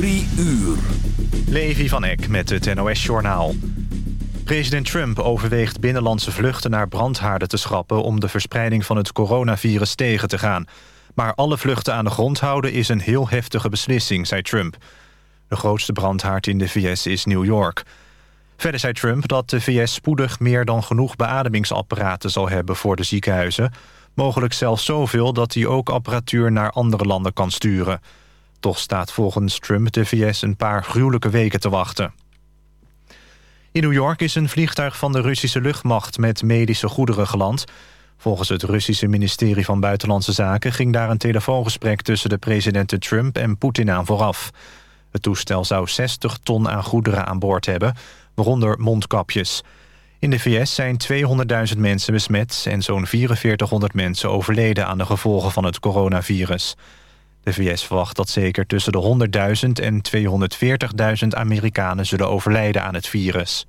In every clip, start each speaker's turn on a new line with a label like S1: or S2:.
S1: Drie uur.
S2: Levi van Eck met het NOS-journaal. President Trump overweegt binnenlandse vluchten naar brandhaarden te schrappen... om de verspreiding van het coronavirus tegen te gaan. Maar alle vluchten aan de grond houden is een heel heftige beslissing, zei Trump. De grootste brandhaard in de VS is New York. Verder zei Trump dat de VS spoedig meer dan genoeg beademingsapparaten zal hebben voor de ziekenhuizen. Mogelijk zelfs zoveel dat hij ook apparatuur naar andere landen kan sturen. Toch staat volgens Trump de VS een paar gruwelijke weken te wachten. In New York is een vliegtuig van de Russische luchtmacht met medische goederen geland. Volgens het Russische ministerie van Buitenlandse Zaken ging daar een telefoongesprek tussen de presidenten Trump en Poetin aan vooraf. Het toestel zou 60 ton aan goederen aan boord hebben, waaronder mondkapjes. In de VS zijn 200.000 mensen besmet en zo'n 4400 mensen overleden aan de gevolgen van het coronavirus. De VS verwacht dat zeker tussen de 100.000 en 240.000 Amerikanen zullen overlijden aan het virus.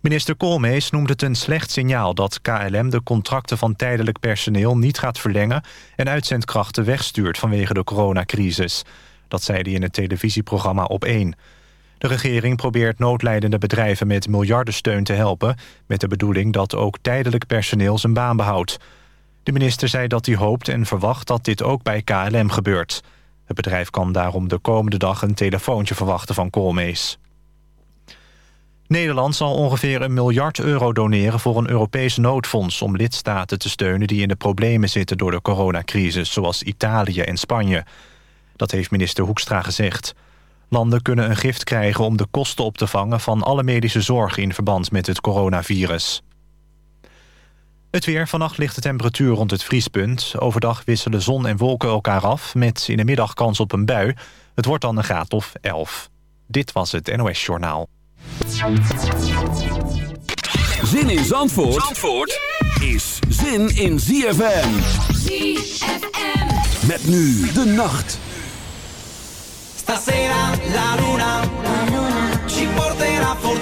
S2: Minister Koolmees noemt het een slecht signaal dat KLM de contracten van tijdelijk personeel niet gaat verlengen en uitzendkrachten wegstuurt vanwege de coronacrisis. Dat zei hij in het televisieprogramma Op 1. De regering probeert noodlijdende bedrijven met miljardensteun te helpen... met de bedoeling dat ook tijdelijk personeel zijn baan behoudt. De minister zei dat hij hoopt en verwacht dat dit ook bij KLM gebeurt. Het bedrijf kan daarom de komende dag een telefoontje verwachten van Koolmees. Nederland zal ongeveer een miljard euro doneren voor een Europees noodfonds... om lidstaten te steunen die in de problemen zitten door de coronacrisis... zoals Italië en Spanje. Dat heeft minister Hoekstra gezegd. Landen kunnen een gift krijgen om de kosten op te vangen... van alle medische zorg in verband met het coronavirus. Het weer. Vannacht ligt de temperatuur rond het vriespunt. Overdag wisselen zon en wolken elkaar af... met in de middag kans op een bui. Het wordt dan een graad of 11. Dit was het NOS Journaal.
S1: Zin in Zandvoort, Zandvoort is zin in ZFM.
S3: ZFM.
S1: Met nu de nacht.
S4: Stasera la luna, la luna ci porterà fortuna,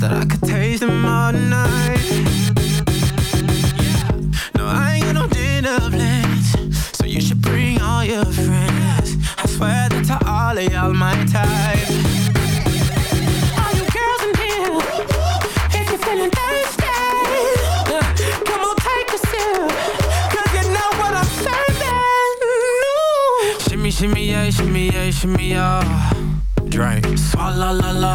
S5: That I could taste them all night. No, I ain't got no dinner plans, so you should bring all your friends. I swear that to all of y'all my type. All you girls in here, if you're feeling thirsty, uh, come on take a sip, 'cause you know what I'm serving. Ooh. Shimmy, shimmy, yeah, shimmy, yeah, shimmy, yeah. Drink, swalla la la.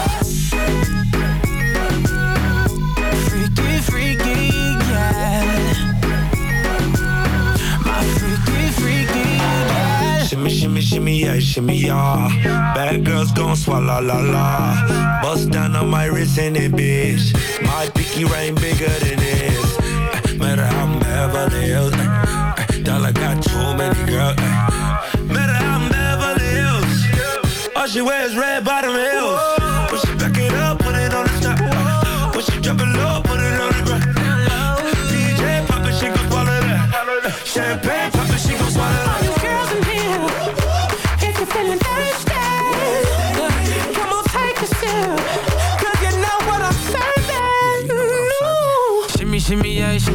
S6: Shimmy, shimmy, shimmy, yeah, shimmy, yeah. Bad girls gon' swallow la la. Bust down on my wrist and it, bitch. My pinky ring bigger than this. Eh, Matter how I'm Beverly Hills. eh, eh, Dollar got too many girls. Matter how I'm Beverly Hills. All she wears red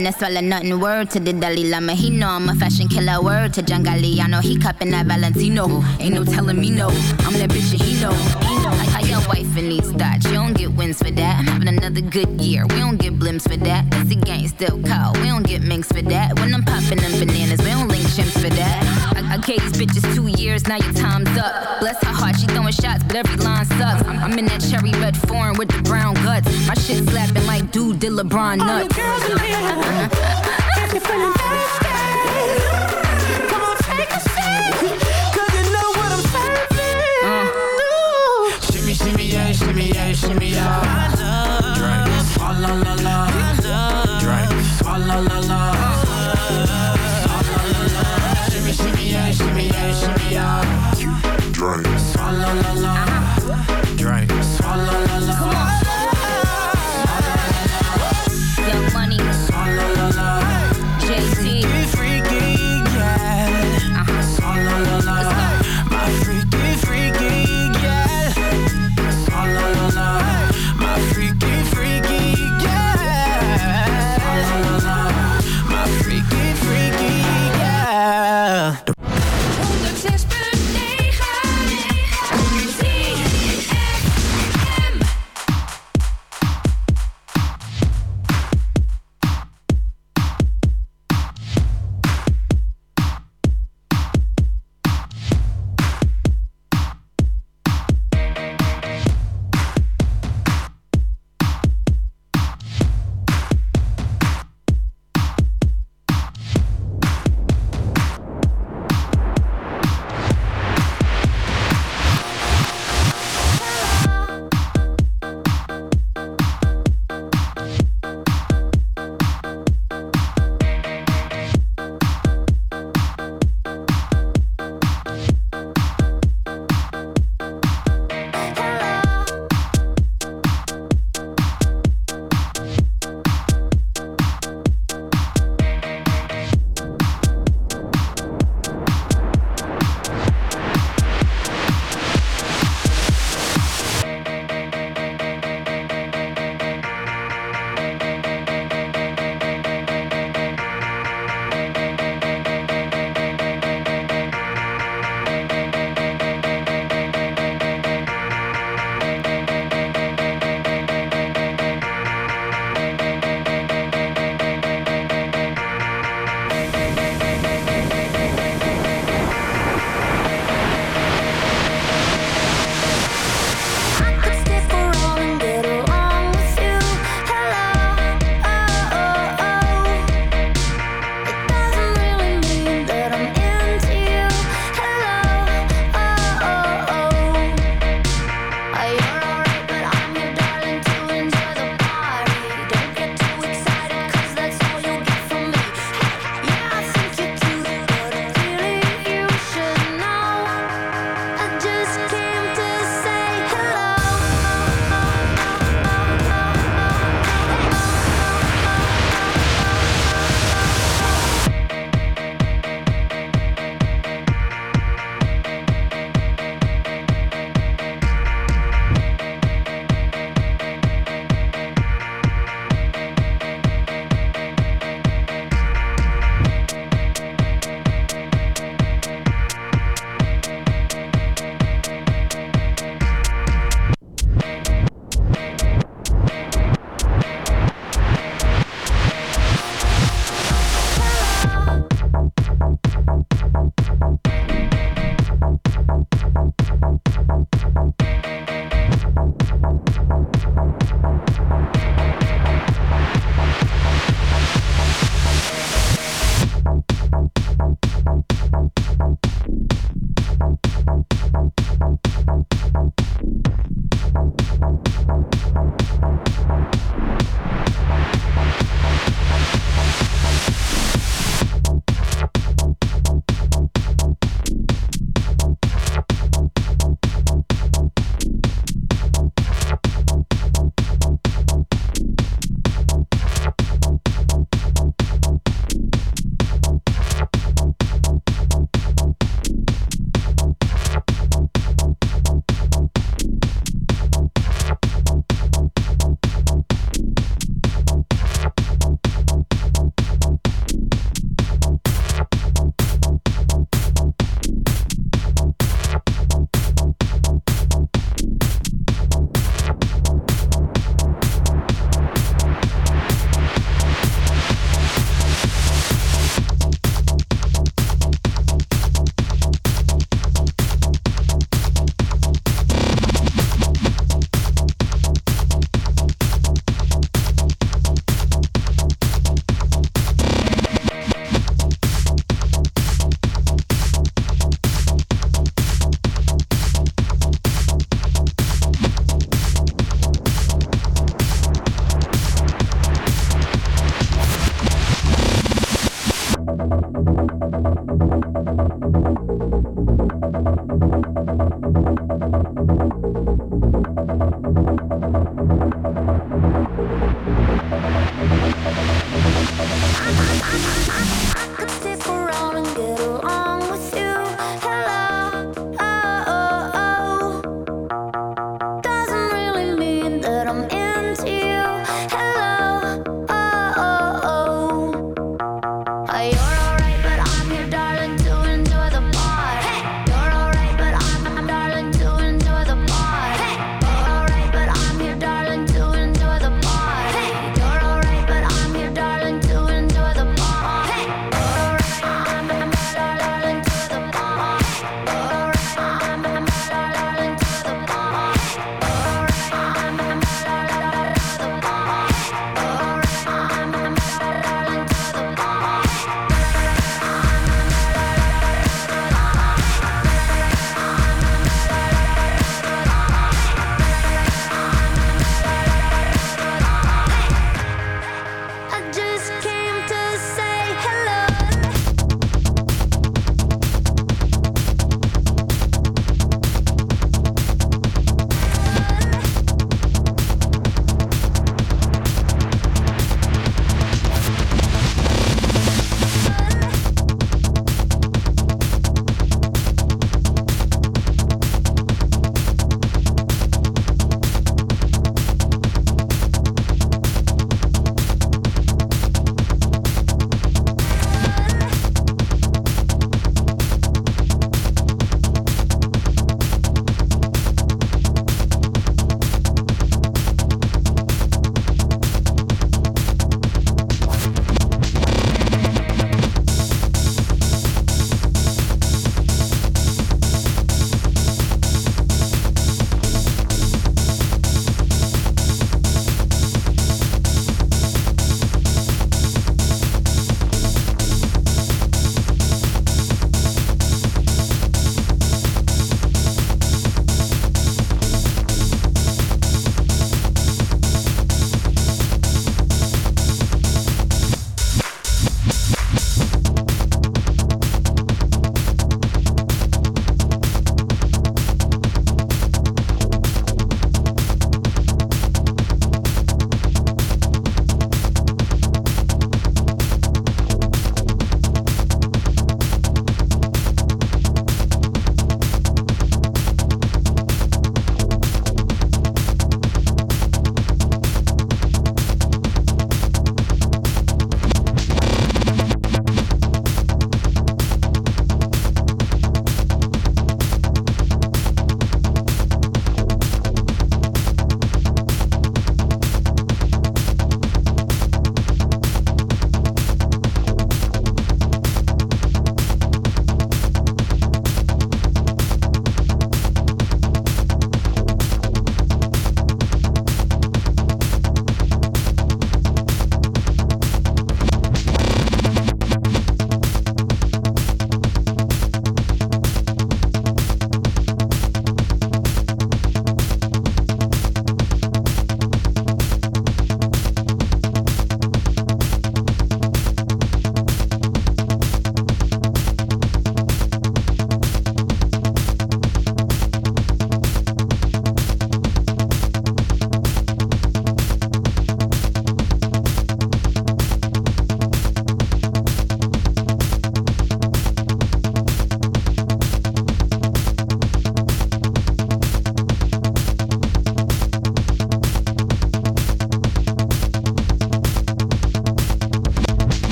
S7: No swallow nothing. Word to the Dalai Lama, he know I'm a fashion killer. Word to John Galliano, he cupping that Valentino. Ain't no telling me no, I'm that bitch and he know. How, how your wife in these thoughts, you don't get wins for that. I'm having another good year, we don't get blimps for that. Cause the gang still cold, we don't get minks for that. When I'm popping them bananas, we don't link chimps for that. I, I gave these bitches two years, now your time's up. Bless her heart, she throwing shots, but every line sucks. I'm, I'm in that cherry red foreign with the brown guts. My shit slapping like dude did LeBron nuts.
S5: All you girls in here, if you're feeling thirsty, come on take a sip, 'cause you know what I'm serving. Ooh. Shimmy, shimmy, yeah, shimmy, yeah, shimmy, yeah. Drink, swalla la la. Drink, swalla la la. Drink,